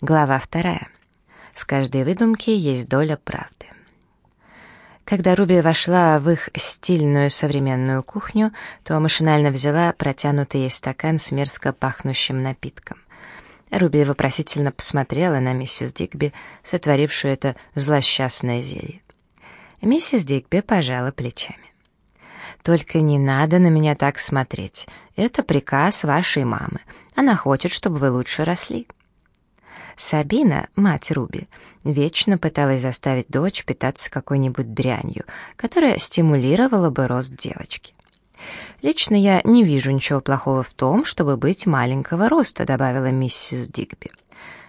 Глава вторая. В каждой выдумке есть доля правды. Когда Руби вошла в их стильную современную кухню, то машинально взяла протянутый ей стакан с мерзко пахнущим напитком. Руби вопросительно посмотрела на миссис Дигби, сотворившую это злосчастное зелье. Миссис Дигби пожала плечами. «Только не надо на меня так смотреть. Это приказ вашей мамы. Она хочет, чтобы вы лучше росли». Сабина, мать Руби, вечно пыталась заставить дочь питаться какой-нибудь дрянью, которая стимулировала бы рост девочки. «Лично я не вижу ничего плохого в том, чтобы быть маленького роста», добавила миссис Дигби.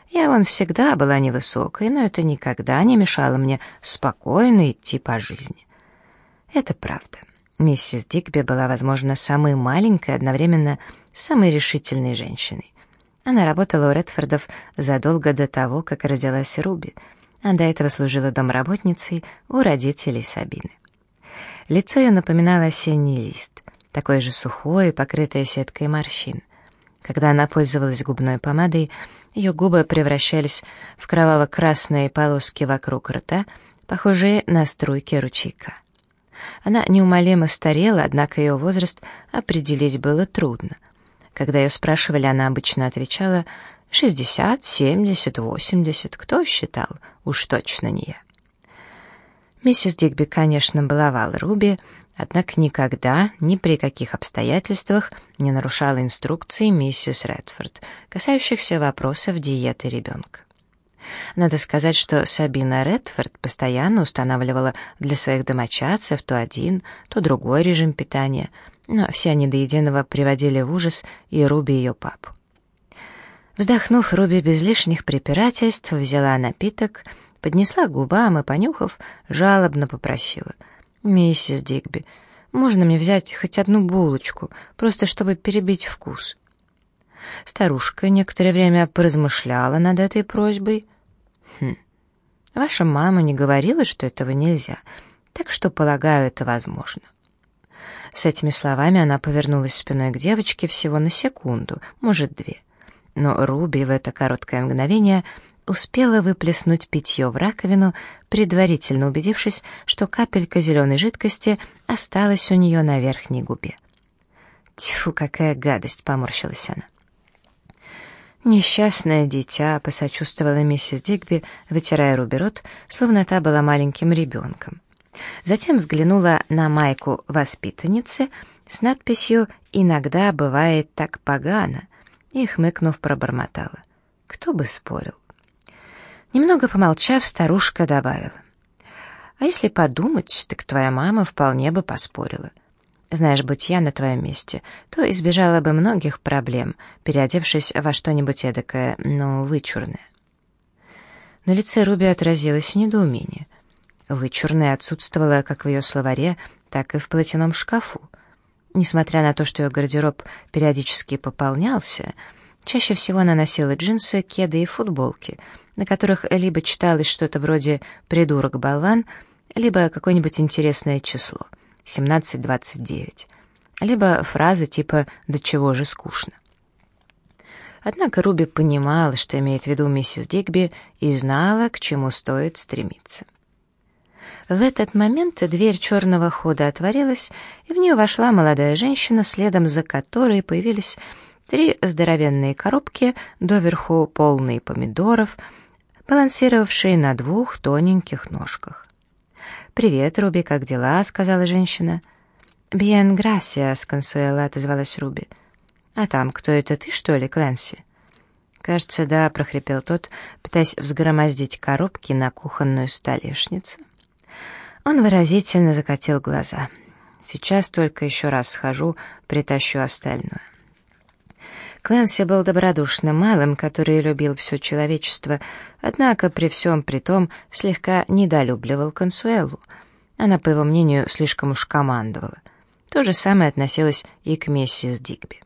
«Я вон всегда была невысокой, но это никогда не мешало мне спокойно идти по жизни». Это правда. Миссис Дигби была, возможно, самой маленькой, одновременно самой решительной женщиной. Она работала у Редфордов задолго до того, как родилась Руби, а до этого служила домработницей у родителей Сабины. Лицо ее напоминало осенний лист, такой же сухой, покрытое сеткой морщин. Когда она пользовалась губной помадой, ее губы превращались в кроваво-красные полоски вокруг рта, похожие на струйки ручейка. Она неумолимо старела, однако ее возраст определить было трудно — когда ее спрашивали, она обычно отвечала «шестьдесят, семьдесят, восемьдесят, кто считал? Уж точно не я». Миссис Дигби, конечно, баловала Руби, однако никогда, ни при каких обстоятельствах не нарушала инструкции миссис Редфорд, касающихся вопросов диеты ребенка. Надо сказать, что Сабина Редфорд постоянно устанавливала для своих домочадцев то один, то другой режим питания — но все они до единого приводили в ужас и Руби ее папу. Вздохнув, Руби без лишних препирательств взяла напиток, поднесла к губам и, понюхав, жалобно попросила. «Миссис Дигби, можно мне взять хоть одну булочку, просто чтобы перебить вкус?» Старушка некоторое время поразмышляла над этой просьбой. «Хм, ваша мама не говорила, что этого нельзя, так что, полагаю, это возможно». С этими словами она повернулась спиной к девочке всего на секунду, может, две. Но Руби в это короткое мгновение успела выплеснуть питье в раковину, предварительно убедившись, что капелька зеленой жидкости осталась у нее на верхней губе. «Тьфу, какая гадость!» — поморщилась она. «Несчастное дитя», — посочувствовала миссис Дигби, вытирая Руби рот, словно та была маленьким ребенком. Затем взглянула на майку воспитанницы с надписью «Иногда бывает так погано» и, хмыкнув, пробормотала. Кто бы спорил. Немного помолчав, старушка добавила. «А если подумать, так твоя мама вполне бы поспорила. Знаешь, будь я на твоем месте, то избежала бы многих проблем, переодевшись во что-нибудь эдакое, но вычурное». На лице Руби отразилось недоумение — Вычурная отсутствовала как в ее словаре, так и в платяном шкафу. Несмотря на то, что ее гардероб периодически пополнялся, чаще всего она носила джинсы, кеды и футболки, на которых либо читалось что-то вроде «придурок-болван», либо какое-нибудь интересное число — 1729, либо фразы типа «до чего же скучно». Однако Руби понимала, что имеет в виду миссис Дигби, и знала, к чему стоит стремиться. В этот момент дверь черного хода отворилась, и в нее вошла молодая женщина, следом за которой появились три здоровенные коробки, доверху полные помидоров, балансировавшие на двух тоненьких ножках. «Привет, Руби, как дела?» — сказала женщина. «Bien, gracias», — Консуэла отозвалась Руби. «А там кто это, ты, что ли, Клэнси?» «Кажется, да», — прохрипел тот, пытаясь взгромоздить коробки на кухонную столешницу. Он выразительно закатил глаза. «Сейчас только еще раз схожу, притащу остальное». Клэнси был добродушным малым, который любил все человечество, однако при всем при том слегка недолюбливал Консуэлу. Она, по его мнению, слишком уж командовала. То же самое относилось и к миссис Дигби.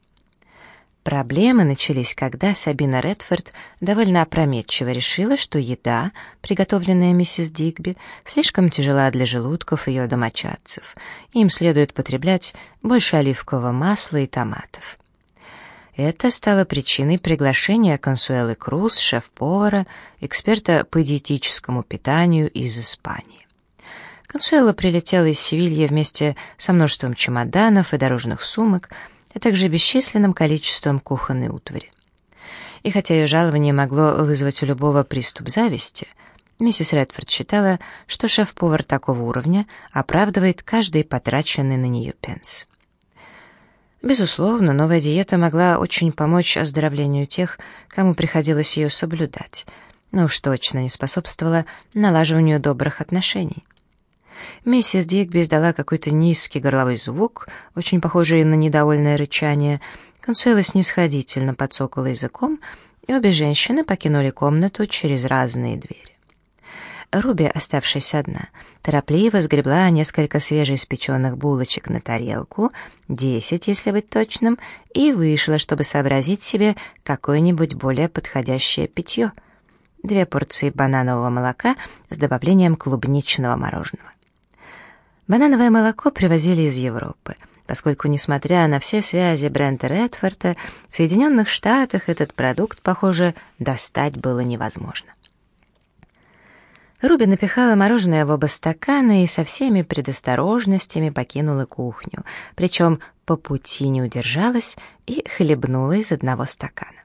Проблемы начались, когда Сабина Редфорд довольно опрометчиво решила, что еда, приготовленная миссис Дигби, слишком тяжела для желудков ее домочадцев, им следует потреблять больше оливкового масла и томатов. Это стало причиной приглашения Консуэлы Круз, шеф-повара, эксперта по диетическому питанию из Испании. Консуэла прилетела из Севильи вместе со множеством чемоданов и дорожных сумок, а также бесчисленным количеством кухонной утвари. И хотя ее жалование могло вызвать у любого приступ зависти, миссис Редфорд считала, что шеф-повар такого уровня оправдывает каждый потраченный на нее пенс. Безусловно, новая диета могла очень помочь оздоровлению тех, кому приходилось ее соблюдать, но уж точно не способствовала налаживанию добрых отношений. Миссис Дигби издала какой-то низкий горловой звук, очень похожий на недовольное рычание. Консуэла снисходительно подсокала языком, и обе женщины покинули комнату через разные двери. Руби, оставшись одна, торопливо сгребла несколько свежеиспеченных булочек на тарелку, десять, если быть точным, и вышла, чтобы сообразить себе какое-нибудь более подходящее питье. Две порции бананового молока с добавлением клубничного мороженого. Банановое молоко привозили из Европы, поскольку, несмотря на все связи Брента Редфорда, в Соединенных Штатах этот продукт, похоже, достать было невозможно. Руби напихала мороженое в оба стакана и со всеми предосторожностями покинула кухню, причем по пути не удержалась и хлебнула из одного стакана.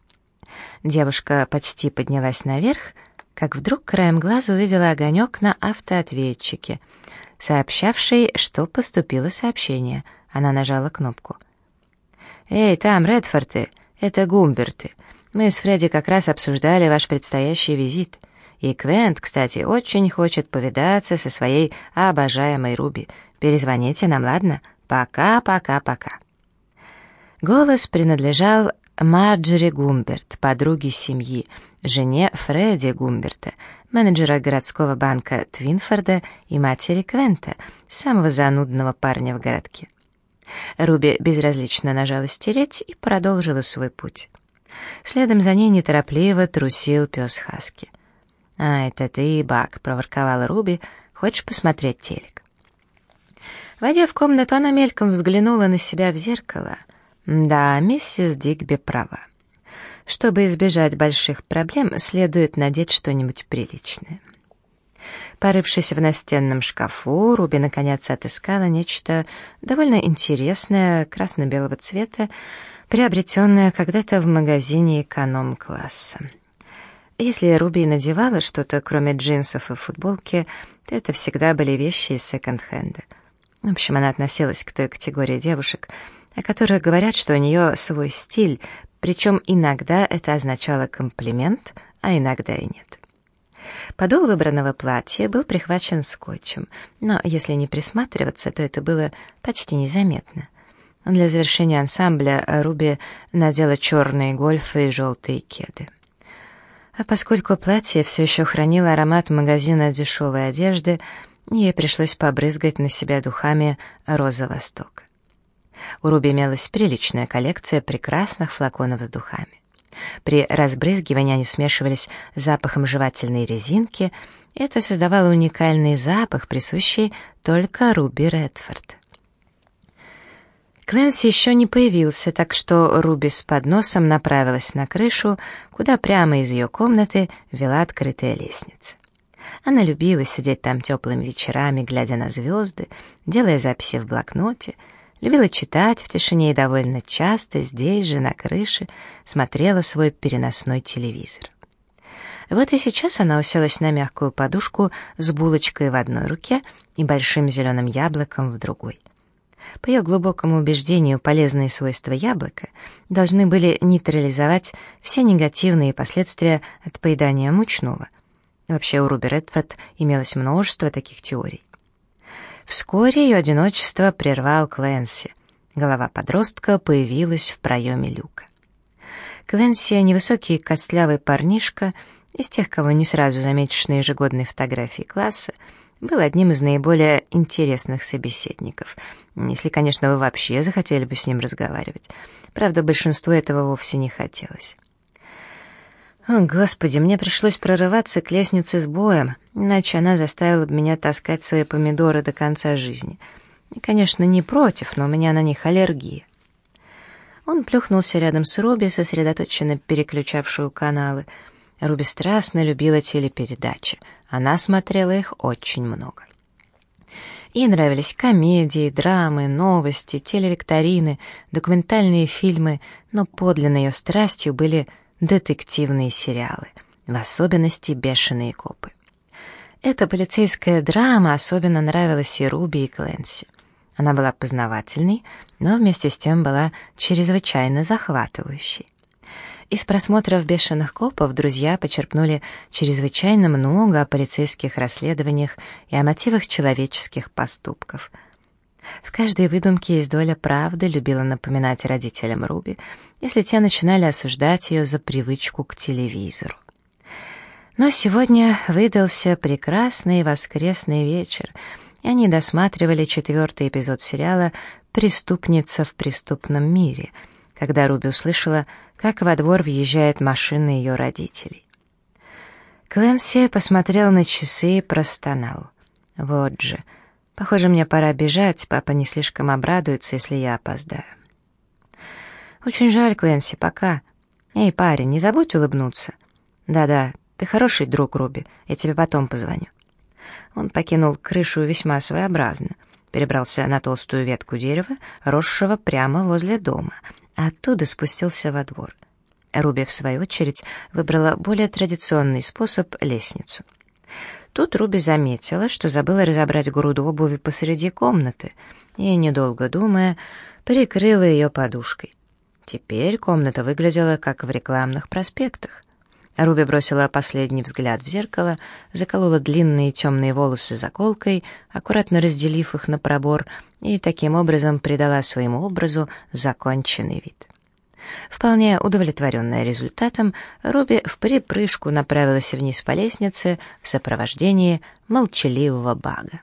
Девушка почти поднялась наверх, как вдруг краем глаза увидела огонек на автоответчике, сообщавший, что поступило сообщение. Она нажала кнопку. «Эй, там, Редфорты, это Гумберты. Мы с Фредди как раз обсуждали ваш предстоящий визит. И Квент, кстати, очень хочет повидаться со своей обожаемой Руби. Перезвоните нам, ладно? Пока-пока-пока». Голос принадлежал Марджери Гумберт, подруге семьи, жене Фредди Гумберта, менеджера городского банка Твинфорда и матери Квента, самого занудного парня в городке. Руби безразлично нажала «стереть» и продолжила свой путь. Следом за ней неторопливо трусил пес Хаски. «А, это ты, Бак», — проворковала Руби. «Хочешь посмотреть телек?» Войдя в комнату, она мельком взглянула на себя в зеркало. Да, миссис Дигби права. Чтобы избежать больших проблем, следует надеть что-нибудь приличное. Порывшись в настенном шкафу, Руби наконец отыскала нечто довольно интересное, красно-белого цвета, приобретенное когда-то в магазине эконом-класса. Если Руби надевала что-то, кроме джинсов и футболки, то это всегда были вещи из секонд-хенда. В общем, она относилась к той категории девушек, о которых говорят, что у нее свой стиль, причем иногда это означало комплимент, а иногда и нет. Подол выбранного платья был прихвачен скотчем, но если не присматриваться, то это было почти незаметно. Для завершения ансамбля Руби надела черные гольфы и желтые кеды. А поскольку платье все еще хранило аромат магазина дешевой одежды, ей пришлось побрызгать на себя духами «Роза Востока». У Руби имелась приличная коллекция прекрасных флаконов с духами. При разбрызгивании они смешивались с запахом жевательной резинки, это создавало уникальный запах, присущий только Руби Редфорд. Кленси еще не появился, так что Руби с подносом направилась на крышу, куда прямо из ее комнаты вела открытая лестница. Она любила сидеть там теплыми вечерами, глядя на звезды, делая записи в блокноте, любила читать в тишине и довольно часто здесь же, на крыше, смотрела свой переносной телевизор. Вот и сейчас она уселась на мягкую подушку с булочкой в одной руке и большим зеленым яблоком в другой. По ее глубокому убеждению, полезные свойства яблока должны были нейтрализовать все негативные последствия от поедания мучного. Вообще у Руби Редфорд имелось множество таких теорий. Вскоре ее одиночество прервал Кленси. Голова подростка появилась в проеме люка. Кленси, невысокий костлявый парнишка, из тех, кого не сразу заметишь на ежегодной фотографии класса, был одним из наиболее интересных собеседников, если, конечно, вы вообще захотели бы с ним разговаривать. Правда, большинству этого вовсе не хотелось. О, Господи, мне пришлось прорываться к лестнице с боем, иначе она заставила бы меня таскать свои помидоры до конца жизни. И, конечно, не против, но у меня на них аллергия. Он плюхнулся рядом с Руби, сосредоточенно переключавшую каналы. Руби страстно любила телепередачи. Она смотрела их очень много. Ей нравились комедии, драмы, новости, телевикторины, документальные фильмы, но подлинной ее страстью были детективные сериалы, в особенности «Бешеные копы». Эта полицейская драма особенно нравилась и Руби, и Кленси. Она была познавательной, но вместе с тем была чрезвычайно захватывающей. Из просмотров «Бешеных копов» друзья почерпнули чрезвычайно много о полицейских расследованиях и о мотивах человеческих поступков. В каждой выдумке есть доля правды, любила напоминать родителям Руби, если те начинали осуждать ее за привычку к телевизору. Но сегодня выдался прекрасный воскресный вечер — и они досматривали четвертый эпизод сериала «Преступница в преступном мире», когда Руби услышала, как во двор въезжает машина ее родителей. Клэнси посмотрел на часы и простонал. «Вот же. Похоже, мне пора бежать, папа не слишком обрадуется, если я опоздаю». «Очень жаль, Клэнси, пока. Эй, парень, не забудь улыбнуться». «Да-да, ты хороший друг, Руби, я тебе потом позвоню». Он покинул крышу весьма своеобразно, перебрался на толстую ветку дерева, росшего прямо возле дома, а оттуда спустился во двор. Руби, в свою очередь, выбрала более традиционный способ — лестницу. Тут Руби заметила, что забыла разобрать груду обуви посреди комнаты, и, недолго думая, прикрыла ее подушкой. Теперь комната выглядела, как в рекламных проспектах. Руби бросила последний взгляд в зеркало, заколола длинные темные волосы заколкой, аккуратно разделив их на пробор, и таким образом придала своему образу законченный вид. Вполне удовлетворенная результатом, Руби в припрыжку направилась вниз по лестнице в сопровождении молчаливого бага.